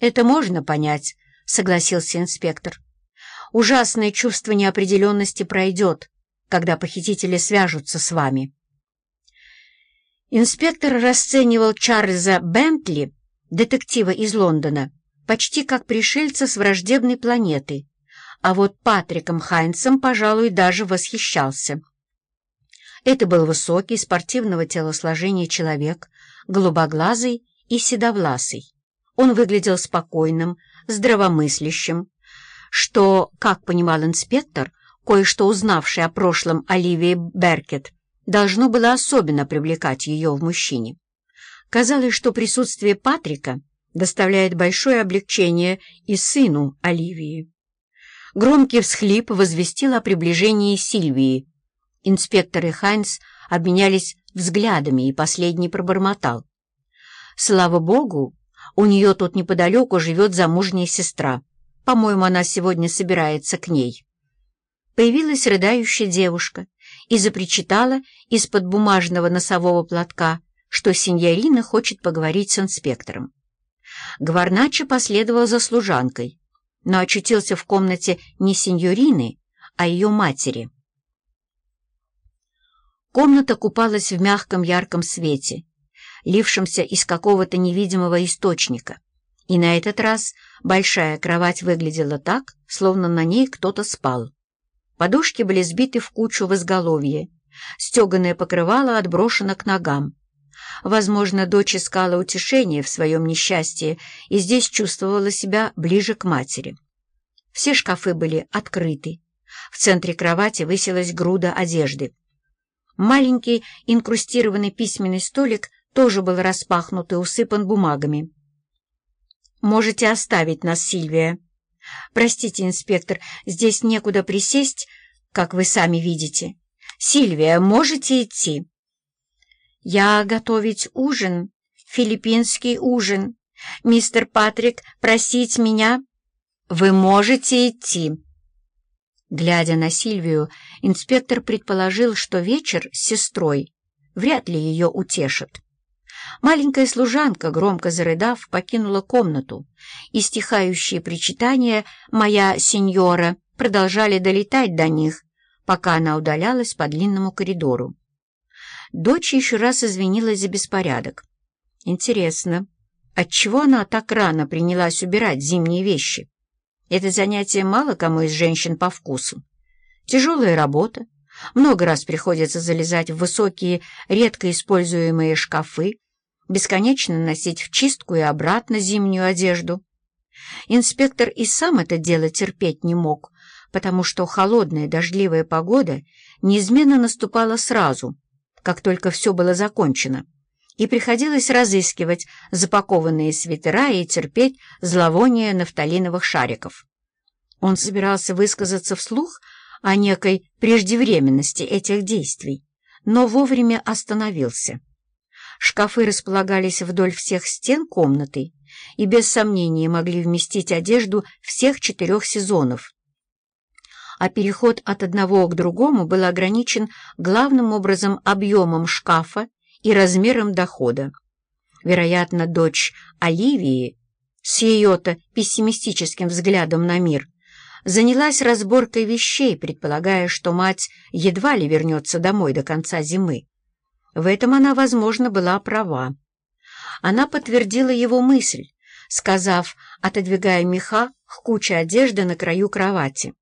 «Это можно понять», — согласился инспектор. «Ужасное чувство неопределенности пройдет, когда похитители свяжутся с вами». Инспектор расценивал Чарльза Бентли, детектива из Лондона, почти как пришельца с враждебной планеты, а вот Патриком Хайнцем, пожалуй, даже восхищался. Это был высокий, спортивного телосложения человек, голубоглазый и седовласый. Он выглядел спокойным, здравомыслящим, что, как понимал инспектор, кое-что узнавший о прошлом Оливии Беркет, должно было особенно привлекать ее в мужчине. Казалось, что присутствие Патрика доставляет большое облегчение и сыну Оливии. Громкий всхлип возвестил о приближении Сильвии. Инспектор и Хайнс обменялись взглядами, и последний пробормотал. «Слава богу, у нее тут неподалеку живет замужняя сестра. По-моему, она сегодня собирается к ней». Появилась рыдающая девушка и запричитала из-под бумажного носового платка, что синьорина хочет поговорить с инспектором. Гварначо последовал за служанкой, но очутился в комнате не сеньорины, а ее матери. Комната купалась в мягком ярком свете, лившемся из какого-то невидимого источника, и на этот раз большая кровать выглядела так, словно на ней кто-то спал. Подушки были сбиты в кучу в изголовье, стеганое покрывало отброшено к ногам. Возможно, дочь искала утешение в своем несчастье и здесь чувствовала себя ближе к матери. Все шкафы были открыты. В центре кровати высилась груда одежды. Маленький инкрустированный письменный столик тоже был распахнут и усыпан бумагами. «Можете оставить нас, Сильвия. Простите, инспектор, здесь некуда присесть, как вы сами видите. Сильвия, можете идти?» «Я готовить ужин, филиппинский ужин. Мистер Патрик просить меня...» «Вы можете идти». Глядя на Сильвию, инспектор предположил, что вечер с сестрой вряд ли ее утешит. Маленькая служанка, громко зарыдав, покинула комнату, и стихающие причитания «моя сеньора» продолжали долетать до них, пока она удалялась по длинному коридору. Дочь еще раз извинилась за беспорядок. Интересно, отчего она так рано принялась убирать зимние вещи? Это занятие мало кому из женщин по вкусу. Тяжелая работа, много раз приходится залезать в высокие, редко используемые шкафы, бесконечно носить в чистку и обратно зимнюю одежду. Инспектор и сам это дело терпеть не мог, потому что холодная дождливая погода неизменно наступала сразу — как только все было закончено, и приходилось разыскивать запакованные свитера и терпеть зловоние нафталиновых шариков. Он собирался высказаться вслух о некой преждевременности этих действий, но вовремя остановился. Шкафы располагались вдоль всех стен комнаты и без сомнения могли вместить одежду всех четырех сезонов, а переход от одного к другому был ограничен главным образом объемом шкафа и размером дохода. Вероятно, дочь Оливии с ее-то пессимистическим взглядом на мир занялась разборкой вещей, предполагая, что мать едва ли вернется домой до конца зимы. В этом она, возможно, была права. Она подтвердила его мысль, сказав, отодвигая меха к куче одежды на краю кровати.